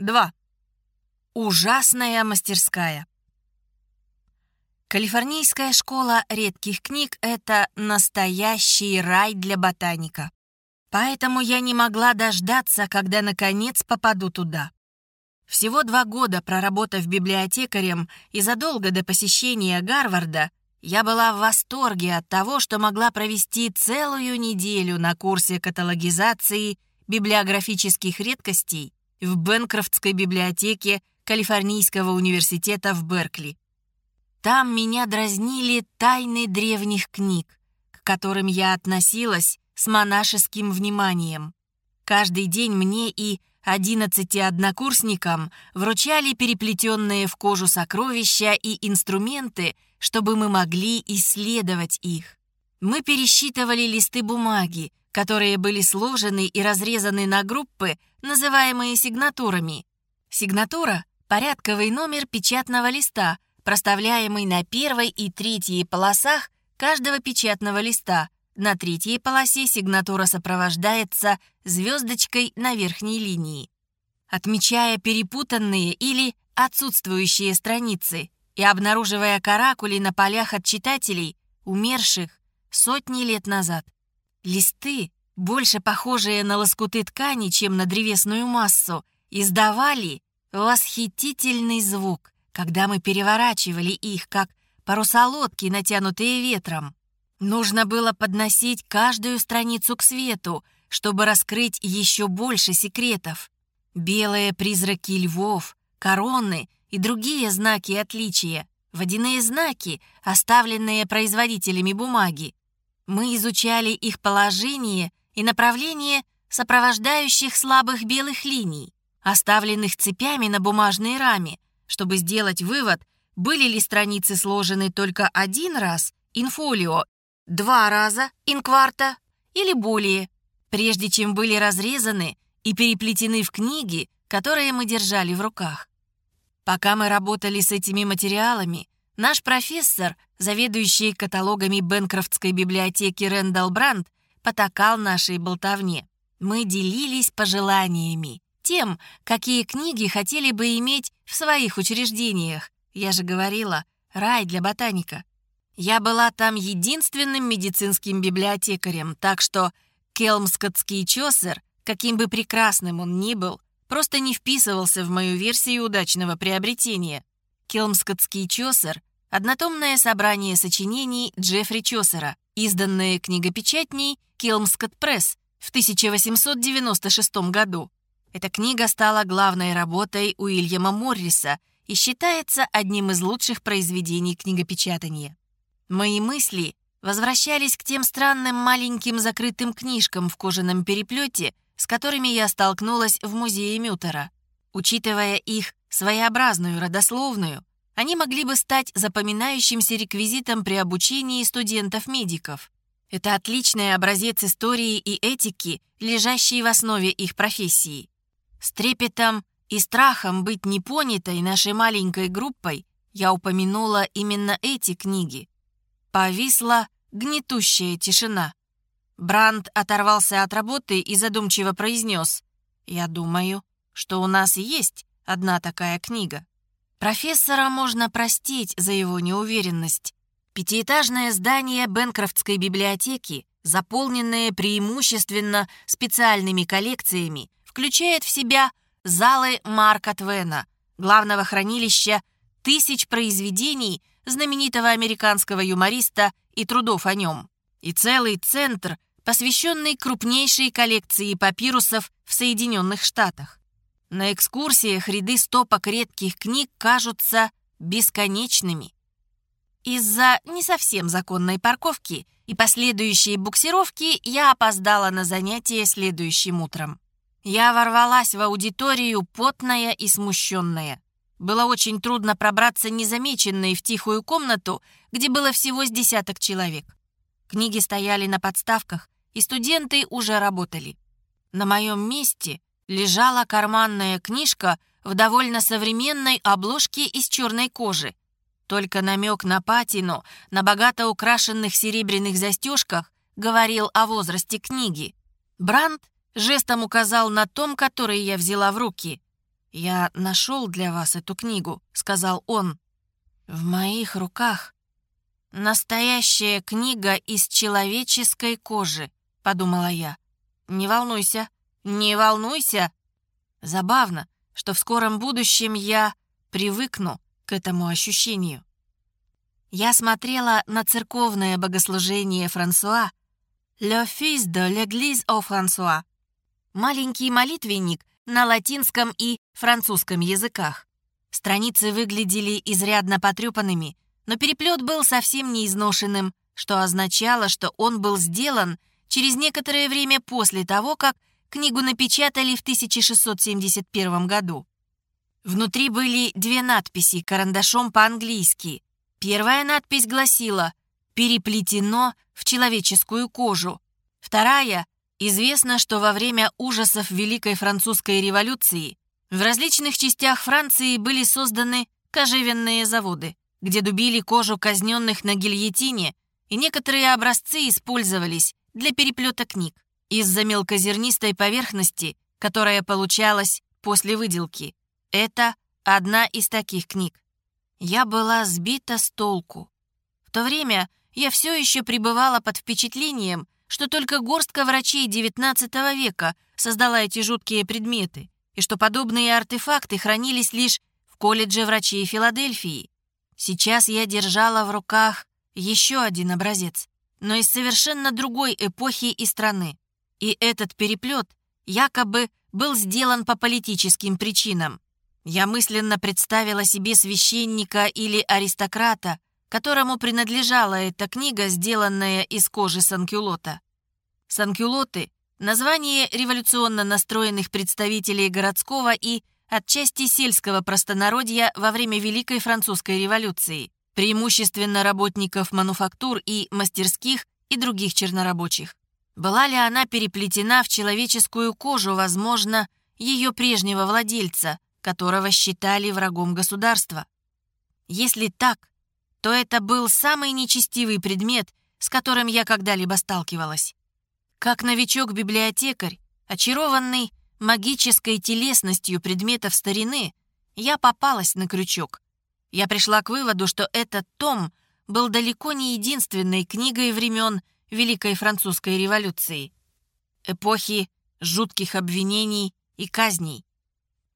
2. Ужасная мастерская. Калифорнийская школа редких книг — это настоящий рай для ботаника. Поэтому я не могла дождаться, когда наконец попаду туда. Всего два года проработав библиотекарем и задолго до посещения Гарварда, я была в восторге от того, что могла провести целую неделю на курсе каталогизации библиографических редкостей в Бенкрофтской библиотеке Калифорнийского университета в Беркли. Там меня дразнили тайны древних книг, к которым я относилась с монашеским вниманием. Каждый день мне и одиннадцати однокурсникам вручали переплетенные в кожу сокровища и инструменты, чтобы мы могли исследовать их. Мы пересчитывали листы бумаги, которые были сложены и разрезаны на группы, называемые сигнатурами. Сигнатура — порядковый номер печатного листа, проставляемый на первой и третьей полосах каждого печатного листа. На третьей полосе сигнатура сопровождается звездочкой на верхней линии. Отмечая перепутанные или отсутствующие страницы и обнаруживая каракули на полях от читателей, умерших сотни лет назад. Листы, больше похожие на лоскуты ткани, чем на древесную массу, издавали восхитительный звук, когда мы переворачивали их, как паруса лодки, натянутые ветром. Нужно было подносить каждую страницу к свету, чтобы раскрыть еще больше секретов. Белые призраки львов, короны и другие знаки отличия, водяные знаки, оставленные производителями бумаги. Мы изучали их положение и направление сопровождающих слабых белых линий, оставленных цепями на бумажной раме, чтобы сделать вывод, были ли страницы сложены только один раз, инфолио, два раза, инкварта или более, прежде чем были разрезаны и переплетены в книги, которые мы держали в руках. Пока мы работали с этими материалами, наш профессор, заведующий каталогами Бенкрофтской библиотеки Рэндалл Брандт, потакал нашей болтовне. Мы делились пожеланиями, тем, какие книги хотели бы иметь в своих учреждениях. Я же говорила, рай для ботаника. Я была там единственным медицинским библиотекарем, так что Келмскотский Чосер, каким бы прекрасным он ни был, просто не вписывался в мою версию удачного приобретения. Келмскотский Чосер — однотомное собрание сочинений Джеффри Чосера, изданное книгопечатней Келмскот Пресс в 1896 году. Эта книга стала главной работой Уильяма Морриса и считается одним из лучших произведений книгопечатания. Мои мысли возвращались к тем странным маленьким закрытым книжкам в кожаном переплете, с которыми я столкнулась в музее Мютера. Учитывая их своеобразную родословную, они могли бы стать запоминающимся реквизитом при обучении студентов-медиков. Это отличный образец истории и этики, лежащий в основе их профессии. С трепетом и страхом быть непонятой нашей маленькой группой я упомянула именно эти книги. Повисла гнетущая тишина. Бранд оторвался от работы и задумчиво произнес. «Я думаю, что у нас есть одна такая книга. Профессора можно простить за его неуверенность. Пятиэтажное здание Бенкрофтской библиотеки, заполненное преимущественно специальными коллекциями, включает в себя залы Марка Твена, главного хранилища тысяч произведений знаменитого американского юмориста и трудов о нем, и целый центр, посвященный крупнейшей коллекции папирусов в Соединенных Штатах. На экскурсиях ряды стопок редких книг кажутся бесконечными. Из-за не совсем законной парковки и последующей буксировки я опоздала на занятие следующим утром. Я ворвалась в аудиторию потная и смущенная. Было очень трудно пробраться незамеченной в тихую комнату, где было всего с десяток человек. Книги стояли на подставках, и студенты уже работали. На моем месте лежала карманная книжка в довольно современной обложке из черной кожи. Только намек на патину на богато украшенных серебряных застежках говорил о возрасте книги. Бранд жестом указал на том, который я взяла в руки. «Я нашел для вас эту книгу», — сказал он. «В моих руках настоящая книга из человеческой кожи», — подумала я. «Не волнуйся, не волнуйся». Забавно, что в скором будущем я привыкну к этому ощущению. Я смотрела на церковное богослужение Франсуа «Le fils de l'église au François» маленький молитвенник на латинском и французском языках. Страницы выглядели изрядно потрепанными, но переплет был совсем не изношенным, что означало, что он был сделан через некоторое время после того, как книгу напечатали в 1671 году. Внутри были две надписи карандашом по-английски. Первая надпись гласила «Переплетено в человеческую кожу». Вторая Известно, что во время ужасов Великой Французской революции в различных частях Франции были созданы кожевенные заводы, где дубили кожу казненных на гильотине, и некоторые образцы использовались для переплета книг из-за мелкозернистой поверхности, которая получалась после выделки. Это одна из таких книг. Я была сбита с толку. В то время я все еще пребывала под впечатлением, что только горстка врачей XIX века создала эти жуткие предметы, и что подобные артефакты хранились лишь в колледже врачей Филадельфии. Сейчас я держала в руках еще один образец, но из совершенно другой эпохи и страны. И этот переплет якобы был сделан по политическим причинам. Я мысленно представила себе священника или аристократа, которому принадлежала эта книга, сделанная из кожи санкюлота. Санкюлоты — название революционно настроенных представителей городского и отчасти сельского простонародья во время Великой Французской революции, преимущественно работников мануфактур и мастерских и других чернорабочих. Была ли она переплетена в человеческую кожу, возможно, ее прежнего владельца, которого считали врагом государства? Если так, то это был самый нечестивый предмет, с которым я когда-либо сталкивалась. Как новичок-библиотекарь, очарованный магической телесностью предметов старины, я попалась на крючок. Я пришла к выводу, что этот том был далеко не единственной книгой времен Великой Французской революции. Эпохи жутких обвинений и казней.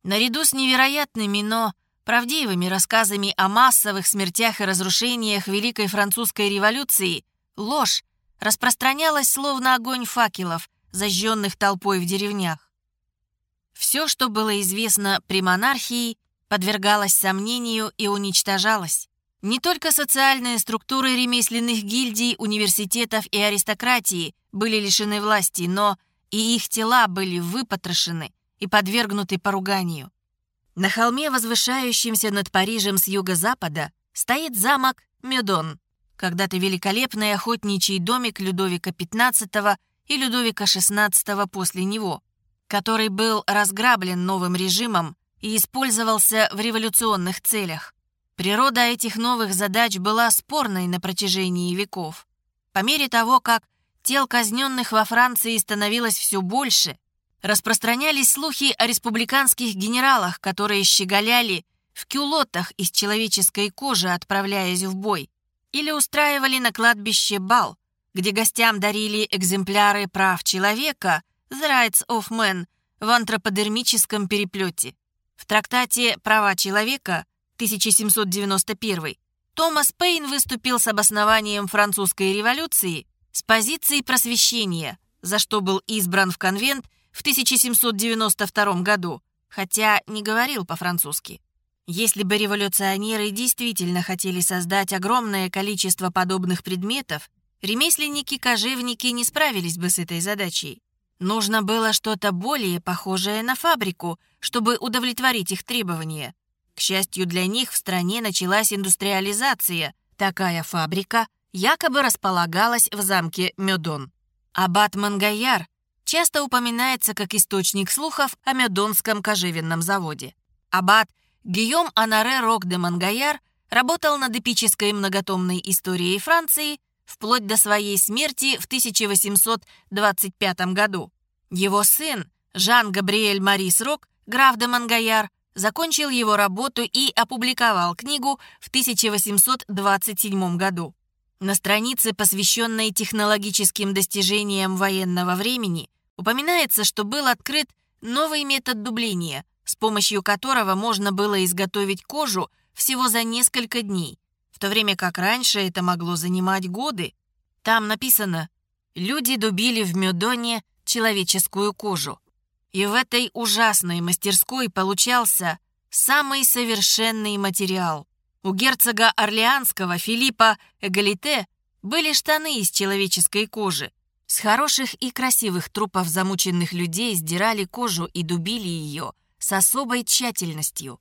Наряду с невероятными, но правдивыми рассказами о массовых смертях и разрушениях Великой Французской революции, ложь распространялась словно огонь факелов, зажженных толпой в деревнях. Все, что было известно при монархии, подвергалось сомнению и уничтожалось. Не только социальные структуры ремесленных гильдий, университетов и аристократии были лишены власти, но и их тела были выпотрошены и подвергнуты поруганию. На холме, возвышающемся над Парижем с юго-запада, стоит замок Медон, когда-то великолепный охотничий домик Людовика XV и Людовика XVI после него, который был разграблен новым режимом и использовался в революционных целях. Природа этих новых задач была спорной на протяжении веков. По мере того, как тел казненных во Франции становилось все больше, распространялись слухи о республиканских генералах, которые щеголяли в кюлотах из человеческой кожи, отправляясь в бой, или устраивали на кладбище бал, где гостям дарили экземпляры прав человека «The Rights of Man» в антроподермическом переплете. В трактате «Права человека» 1791 Томас Пейн выступил с обоснованием французской революции с позиции просвещения, за что был избран в конвент в 1792 году, хотя не говорил по-французски. Если бы революционеры действительно хотели создать огромное количество подобных предметов, ремесленники-кожевники не справились бы с этой задачей. Нужно было что-то более похожее на фабрику, чтобы удовлетворить их требования. К счастью для них, в стране началась индустриализация. Такая фабрика якобы располагалась в замке Медон. Аббат Мангаяр часто упоминается как источник слухов о Медонском кожевенном заводе. Аббат Гийом Анаре Рок де Мангаяр работал над эпической многотомной историей Франции вплоть до своей смерти в 1825 году. Его сын, Жан-Габриэль Марис Рок, граф де Мангаяр, закончил его работу и опубликовал книгу в 1827 году. На странице, посвященной технологическим достижениям военного времени, упоминается, что был открыт новый метод дубления, с помощью которого можно было изготовить кожу всего за несколько дней, в то время как раньше это могло занимать годы. Там написано «Люди дубили в Мюдоне человеческую кожу». И в этой ужасной мастерской получался самый совершенный материал. У герцога Орлеанского Филиппа Эгалите были штаны из человеческой кожи. С хороших и красивых трупов замученных людей сдирали кожу и дубили ее с особой тщательностью.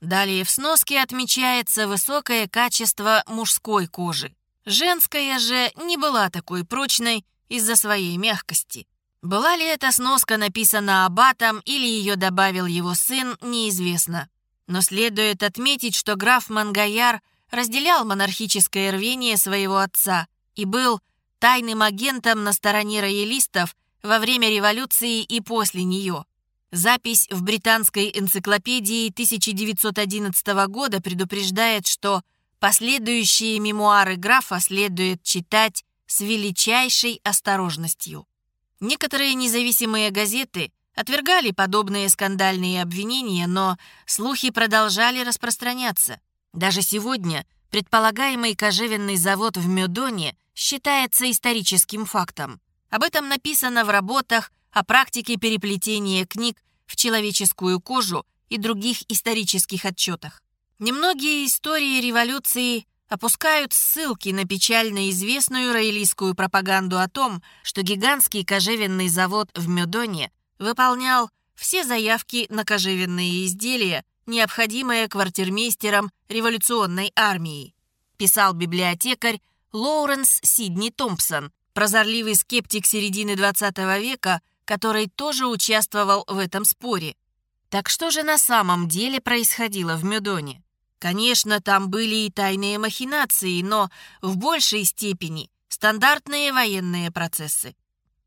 Далее в сноске отмечается высокое качество мужской кожи. Женская же не была такой прочной из-за своей мягкости. Была ли эта сноска написана аббатом или ее добавил его сын, неизвестно. Но следует отметить, что граф Мангаяр разделял монархическое рвение своего отца и был тайным агентом на стороне роялистов во время революции и после нее. Запись в британской энциклопедии 1911 года предупреждает, что последующие мемуары графа следует читать с величайшей осторожностью. Некоторые независимые газеты отвергали подобные скандальные обвинения, но слухи продолжали распространяться. Даже сегодня предполагаемый кожевенный завод в Мюдоне считается историческим фактом. Об этом написано в работах о практике переплетения книг в человеческую кожу и других исторических отчетах. Немногие истории революции опускают ссылки на печально известную роялистскую пропаганду о том, что гигантский кожевенный завод в Мюдоне выполнял все заявки на кожевенные изделия, необходимые квартирмейстерам революционной армии, писал библиотекарь Лоуренс Сидни Томпсон, прозорливый скептик середины XX века, который тоже участвовал в этом споре. Так что же на самом деле происходило в Мюдоне? Конечно, там были и тайные махинации, но в большей степени стандартные военные процессы.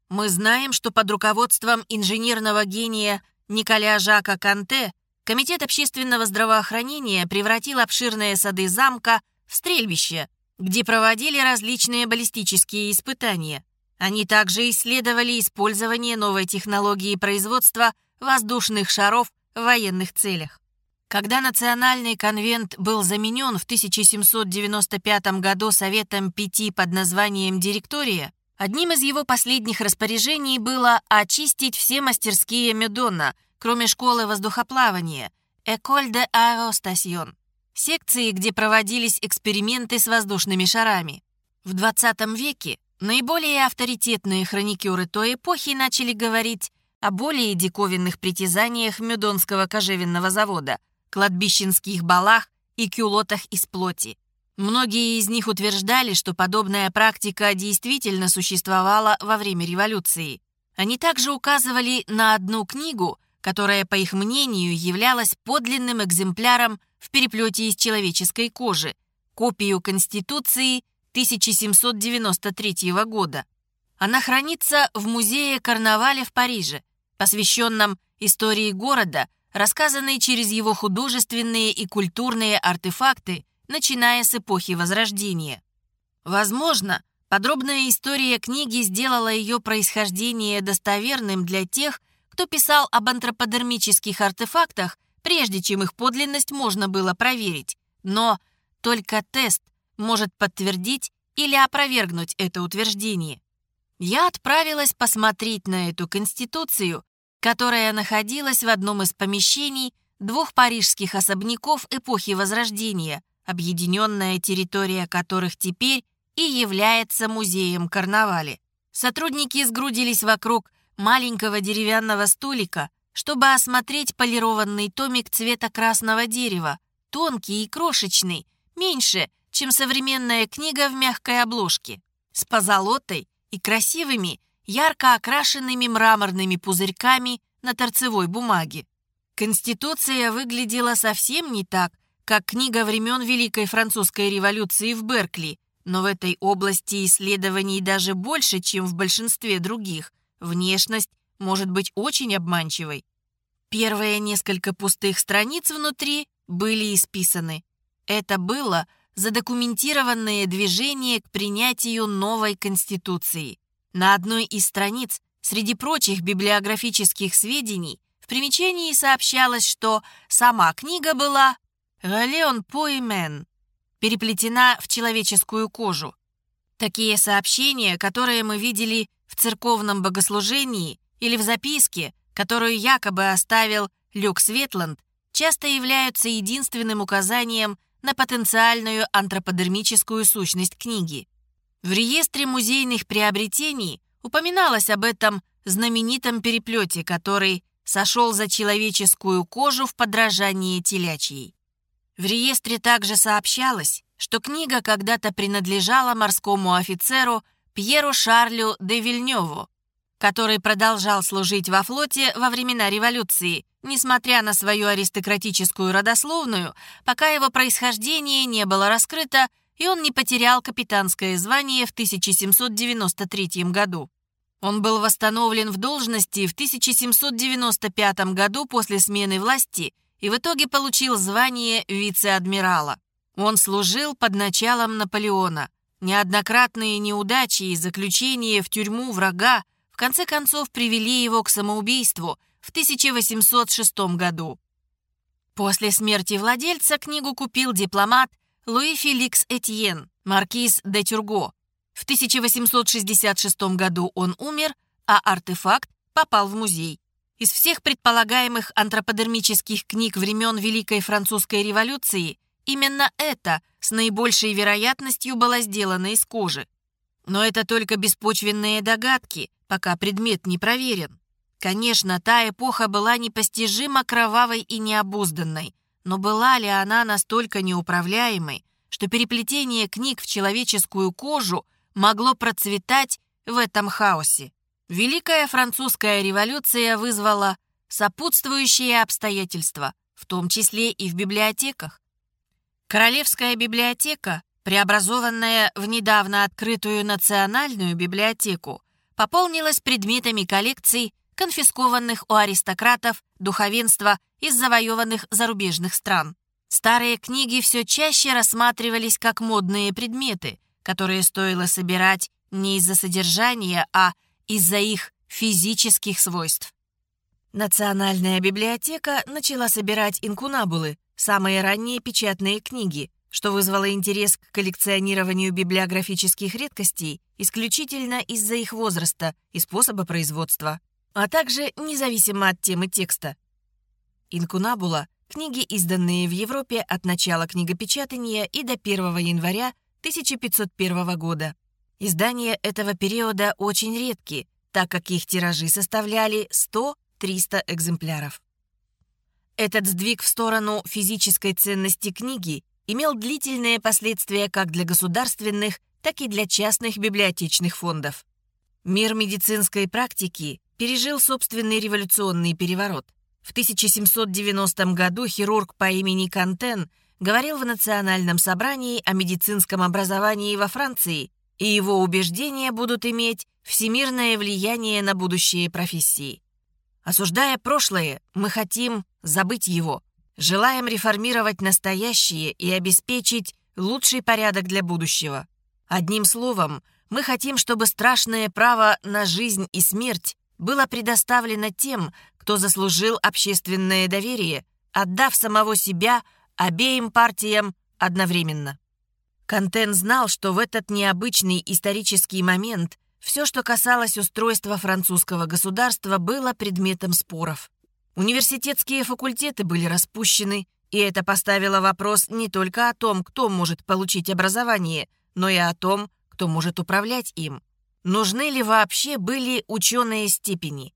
Мы знаем, что под руководством инженерного гения Николя Жака Канте Комитет общественного здравоохранения превратил обширные сады замка в стрельбище, где проводили различные баллистические испытания. Они также исследовали использование новой технологии производства воздушных шаров в военных целях. Когда Национальный конвент был заменен в 1795 году Советом Пяти под названием «Директория», одним из его последних распоряжений было очистить все мастерские Медона, кроме школы воздухоплавания «Эколь де Аэростасьон», секции, где проводились эксперименты с воздушными шарами. В 20 веке наиболее авторитетные хроникеры той эпохи начали говорить о более диковинных притязаниях Медонского кожевенного завода – кладбищенских балах и кюлотах из плоти. Многие из них утверждали, что подобная практика действительно существовала во время революции. Они также указывали на одну книгу, которая, по их мнению, являлась подлинным экземпляром в переплете из человеческой кожи, копию Конституции 1793 года. Она хранится в музее Карнаваля в Париже, посвященном истории города рассказанный через его художественные и культурные артефакты, начиная с эпохи Возрождения. Возможно, подробная история книги сделала ее происхождение достоверным для тех, кто писал об антроподермических артефактах, прежде чем их подлинность можно было проверить. Но только тест может подтвердить или опровергнуть это утверждение. Я отправилась посмотреть на эту конституцию которая находилась в одном из помещений двух парижских особняков эпохи Возрождения, объединенная территория которых теперь и является музеем карнавали. Сотрудники сгрудились вокруг маленького деревянного столика, чтобы осмотреть полированный томик цвета красного дерева, тонкий и крошечный, меньше, чем современная книга в мягкой обложке, с позолотой и красивыми ярко окрашенными мраморными пузырьками на торцевой бумаге. Конституция выглядела совсем не так, как книга времен Великой Французской революции в Беркли, но в этой области исследований даже больше, чем в большинстве других. Внешность может быть очень обманчивой. Первые несколько пустых страниц внутри были исписаны. Это было задокументированное движение к принятию новой Конституции. На одной из страниц, среди прочих библиографических сведений, в примечании сообщалось, что сама книга была «Галеон Поимен», переплетена в человеческую кожу. Такие сообщения, которые мы видели в церковном богослужении или в записке, которую якобы оставил Люк Светланд, часто являются единственным указанием на потенциальную антроподермическую сущность книги. В реестре музейных приобретений упоминалось об этом знаменитом переплете, который сошел за человеческую кожу в подражании телячьей. В реестре также сообщалось, что книга когда-то принадлежала морскому офицеру Пьеру Шарлю де Вильнёву, который продолжал служить во флоте во времена революции, несмотря на свою аристократическую родословную, пока его происхождение не было раскрыто, и он не потерял капитанское звание в 1793 году. Он был восстановлен в должности в 1795 году после смены власти и в итоге получил звание вице-адмирала. Он служил под началом Наполеона. Неоднократные неудачи и заключение в тюрьму врага в конце концов привели его к самоубийству в 1806 году. После смерти владельца книгу купил дипломат Луи Феликс Этьен, маркиз де Тюрго. В 1866 году он умер, а артефакт попал в музей. Из всех предполагаемых антроподермических книг времен Великой Французской революции именно это с наибольшей вероятностью было сделано из кожи. Но это только беспочвенные догадки, пока предмет не проверен. Конечно, та эпоха была непостижимо кровавой и необузданной, но была ли она настолько неуправляемой, что переплетение книг в человеческую кожу могло процветать в этом хаосе? Великая французская революция вызвала сопутствующие обстоятельства, в том числе и в библиотеках. Королевская библиотека, преобразованная в недавно открытую национальную библиотеку, пополнилась предметами коллекций, конфискованных у аристократов, духовенства из завоеванных зарубежных стран. Старые книги все чаще рассматривались как модные предметы, которые стоило собирать не из-за содержания, а из-за их физических свойств. Национальная библиотека начала собирать инкунабулы, самые ранние печатные книги, что вызвало интерес к коллекционированию библиографических редкостей исключительно из-за их возраста и способа производства, а также независимо от темы текста. Инкунабула — книги, изданные в Европе от начала книгопечатания и до 1 января 1501 года. Издания этого периода очень редки, так как их тиражи составляли 100-300 экземпляров. Этот сдвиг в сторону физической ценности книги имел длительные последствия как для государственных, так и для частных библиотечных фондов. Мир медицинской практики пережил собственный революционный переворот. В 1790 году хирург по имени Кантен говорил в Национальном собрании о медицинском образовании во Франции, и его убеждения будут иметь всемирное влияние на будущие профессии. Осуждая прошлое, мы хотим забыть его. Желаем реформировать настоящее и обеспечить лучший порядок для будущего. Одним словом, мы хотим, чтобы страшное право на жизнь и смерть было предоставлено тем, кто заслужил общественное доверие, отдав самого себя обеим партиям одновременно. Контен знал, что в этот необычный исторический момент все, что касалось устройства французского государства, было предметом споров. Университетские факультеты были распущены, и это поставило вопрос не только о том, кто может получить образование, но и о том, кто может управлять им. Нужны ли вообще были ученые степени?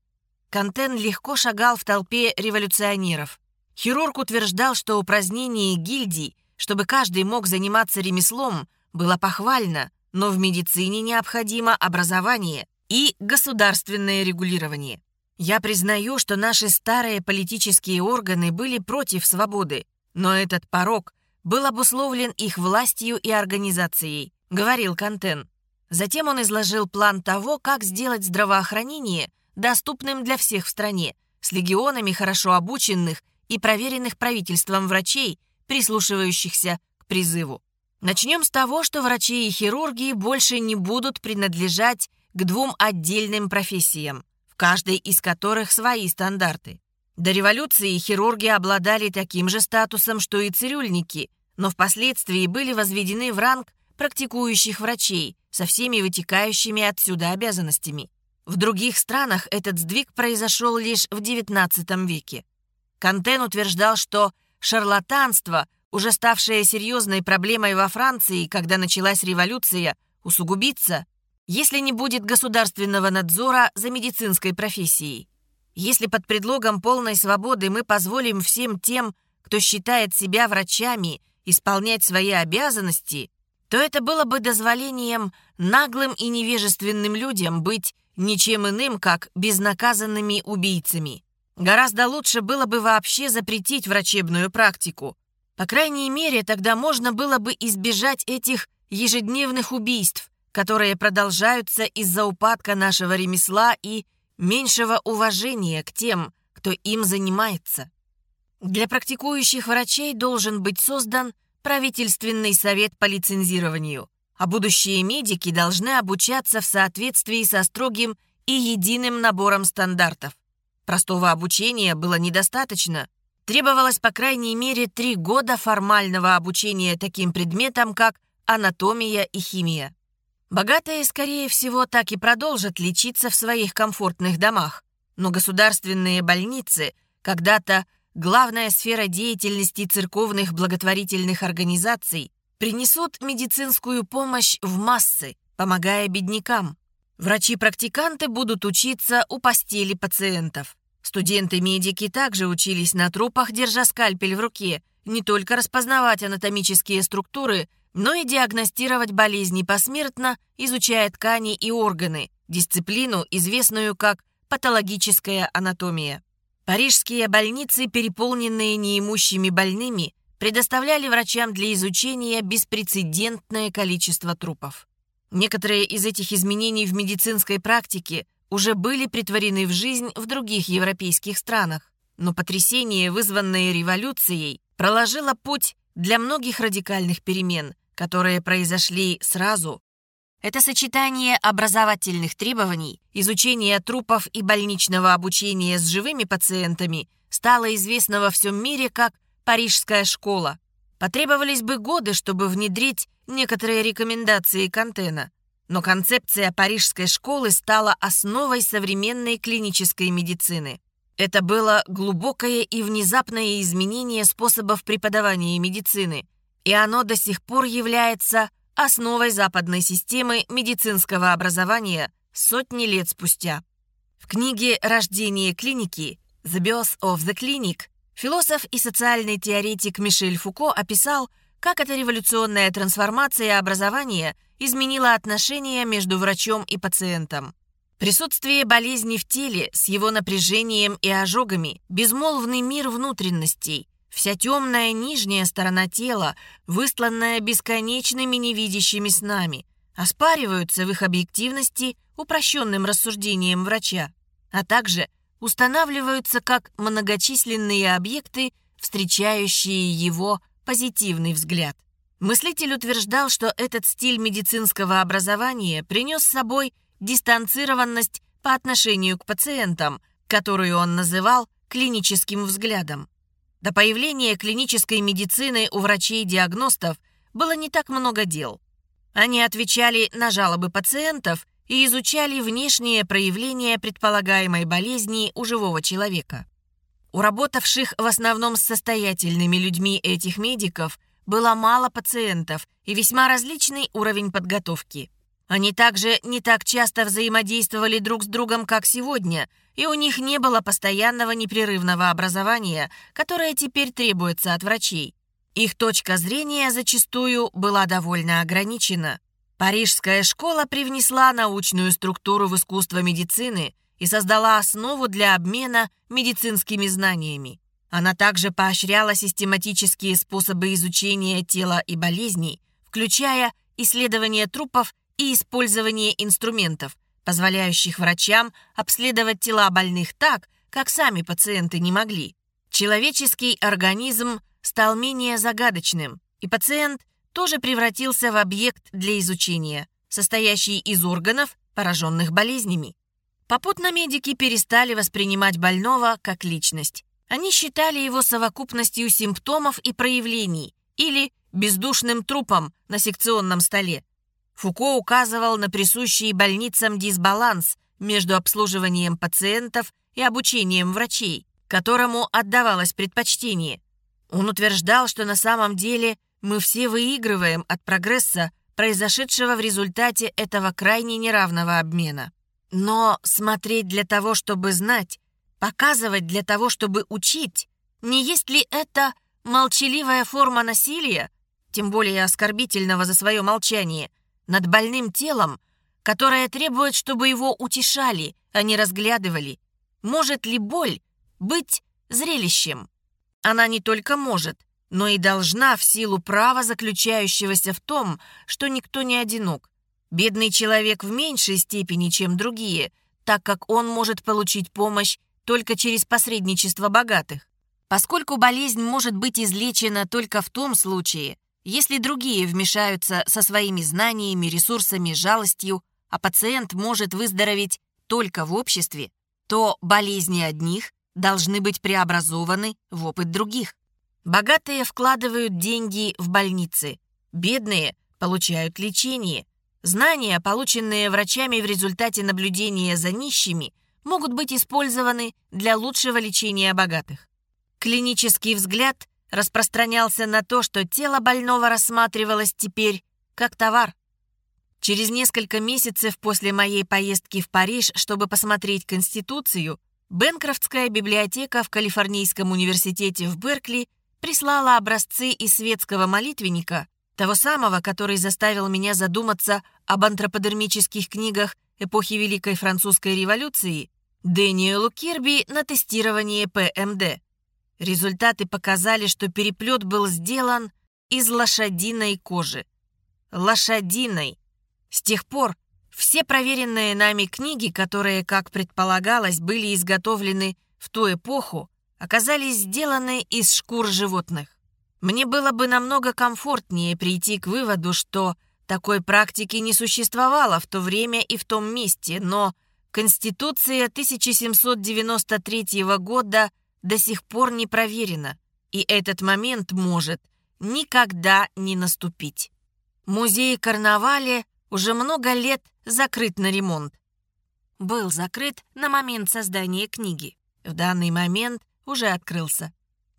Контен легко шагал в толпе революционеров. Хирург утверждал, что упразднение гильдий, чтобы каждый мог заниматься ремеслом, было похвально, но в медицине необходимо образование и государственное регулирование. Я признаю, что наши старые политические органы были против свободы, но этот порог был обусловлен их властью и организацией, говорил Кантен. Затем он изложил план того, как сделать здравоохранение доступным для всех в стране, с легионами хорошо обученных и проверенных правительством врачей, прислушивающихся к призыву. Начнем с того, что врачи и хирурги больше не будут принадлежать к двум отдельным профессиям, в каждой из которых свои стандарты. До революции хирурги обладали таким же статусом, что и цирюльники, но впоследствии были возведены в ранг практикующих врачей со всеми вытекающими отсюда обязанностями. В других странах этот сдвиг произошел лишь в XIX веке. Кантен утверждал, что шарлатанство, уже ставшее серьезной проблемой во Франции, когда началась революция, усугубится, если не будет государственного надзора за медицинской профессией. Если под предлогом полной свободы мы позволим всем тем, кто считает себя врачами, исполнять свои обязанности, то это было бы дозволением наглым и невежественным людям быть ничем иным, как безнаказанными убийцами. Гораздо лучше было бы вообще запретить врачебную практику. По крайней мере, тогда можно было бы избежать этих ежедневных убийств, которые продолжаются из-за упадка нашего ремесла и меньшего уважения к тем, кто им занимается. Для практикующих врачей должен быть создан правительственный совет по лицензированию, а будущие медики должны обучаться в соответствии со строгим и единым набором стандартов. Простого обучения было недостаточно. Требовалось по крайней мере три года формального обучения таким предметам, как анатомия и химия. Богатые, скорее всего, так и продолжат лечиться в своих комфортных домах. Но государственные больницы, когда-то главная сфера деятельности церковных благотворительных организаций, принесут медицинскую помощь в массы, помогая беднякам. Врачи-практиканты будут учиться у постели пациентов. Студенты-медики также учились на трупах, держа скальпель в руке, не только распознавать анатомические структуры – но и диагностировать болезни посмертно, изучая ткани и органы, дисциплину, известную как патологическая анатомия. Парижские больницы, переполненные неимущими больными, предоставляли врачам для изучения беспрецедентное количество трупов. Некоторые из этих изменений в медицинской практике уже были притворены в жизнь в других европейских странах, но потрясение, вызванное революцией, проложило путь для многих радикальных перемен, которые произошли сразу, это сочетание образовательных требований, изучения трупов и больничного обучения с живыми пациентами стало известно во всем мире как «Парижская школа». Потребовались бы годы, чтобы внедрить некоторые рекомендации Кантена, но концепция Парижской школы стала основой современной клинической медицины. Это было глубокое и внезапное изменение способов преподавания медицины, и оно до сих пор является основой западной системы медицинского образования сотни лет спустя. В книге «Рождение клиники» «The Birth of the Clinic» философ и социальный теоретик Мишель Фуко описал, как эта революционная трансформация образования изменила отношения между врачом и пациентом. Присутствие болезни в теле с его напряжением и ожогами, безмолвный мир внутренностей, Вся темная нижняя сторона тела, выстланная бесконечными невидящими снами, оспариваются в их объективности упрощенным рассуждением врача, а также устанавливаются как многочисленные объекты, встречающие его позитивный взгляд. Мыслитель утверждал, что этот стиль медицинского образования принес с собой дистанцированность по отношению к пациентам, которую он называл клиническим взглядом. До появления клинической медицины у врачей-диагностов было не так много дел. Они отвечали на жалобы пациентов и изучали внешние проявления предполагаемой болезни у живого человека. У работавших в основном с состоятельными людьми этих медиков было мало пациентов и весьма различный уровень подготовки. Они также не так часто взаимодействовали друг с другом, как сегодня, и у них не было постоянного непрерывного образования, которое теперь требуется от врачей. Их точка зрения зачастую была довольно ограничена. Парижская школа привнесла научную структуру в искусство медицины и создала основу для обмена медицинскими знаниями. Она также поощряла систематические способы изучения тела и болезней, включая исследование трупов и использование инструментов, позволяющих врачам обследовать тела больных так, как сами пациенты не могли. Человеческий организм стал менее загадочным, и пациент тоже превратился в объект для изучения, состоящий из органов, пораженных болезнями. Попутно медики перестали воспринимать больного как личность. Они считали его совокупностью симптомов и проявлений или бездушным трупом на секционном столе. Фуко указывал на присущий больницам дисбаланс между обслуживанием пациентов и обучением врачей, которому отдавалось предпочтение. Он утверждал, что на самом деле мы все выигрываем от прогресса, произошедшего в результате этого крайне неравного обмена. Но смотреть для того, чтобы знать, показывать для того, чтобы учить, не есть ли это молчаливая форма насилия, тем более оскорбительного за свое молчание, над больным телом, которое требует, чтобы его утешали, а не разглядывали? Может ли боль быть зрелищем? Она не только может, но и должна в силу права, заключающегося в том, что никто не одинок. Бедный человек в меньшей степени, чем другие, так как он может получить помощь только через посредничество богатых. Поскольку болезнь может быть излечена только в том случае, если другие вмешаются со своими знаниями, ресурсами, жалостью, а пациент может выздороветь только в обществе, то болезни одних должны быть преобразованы в опыт других. Богатые вкладывают деньги в больницы, бедные получают лечение, Знания, полученные врачами в результате наблюдения за нищими, могут быть использованы для лучшего лечения богатых. Клинический взгляд распространялся на то, что тело больного рассматривалось теперь как товар. Через несколько месяцев после моей поездки в Париж, чтобы посмотреть Конституцию, Бенкрофтская библиотека в Калифорнийском университете в Беркли прислала образцы из светского молитвенника, того самого, который заставил меня задуматься об антроподермических книгах эпохи Великой Французской революции, Дэниелу Кирби на тестирование ПМД. Результаты показали, что переплет был сделан из лошадиной кожи. Лошадиной. С тех пор все проверенные нами книги, которые, как предполагалось, были изготовлены в ту эпоху, оказались сделаны из шкур животных. Мне было бы намного комфортнее прийти к выводу, что такой практики не существовало в то время и в том месте, но Конституция 1793 года до сих пор не проверена, и этот момент может никогда не наступить. Музей Карнавале уже много лет закрыт на ремонт. Был закрыт на момент создания книги. В данный момент уже открылся.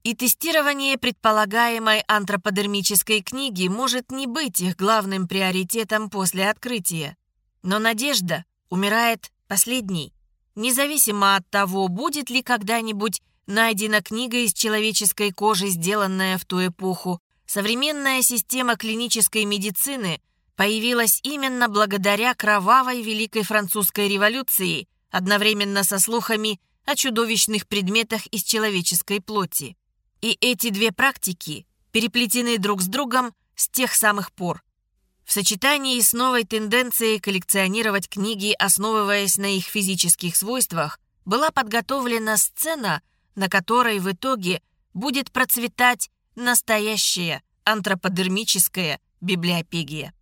И тестирование предполагаемой антроподермической книги может не быть их главным приоритетом после открытия. Но надежда умирает последней. Независимо от того, будет ли когда-нибудь найдена книга из человеческой кожи, сделанная в ту эпоху, современная система клинической медицины появилась именно благодаря кровавой Великой Французской революции, одновременно со слухами о чудовищных предметах из человеческой плоти. И эти две практики переплетены друг с другом с тех самых пор. В сочетании с новой тенденцией коллекционировать книги, основываясь на их физических свойствах, была подготовлена сцена, на которой в итоге будет процветать настоящая антроподермическая библиопегия.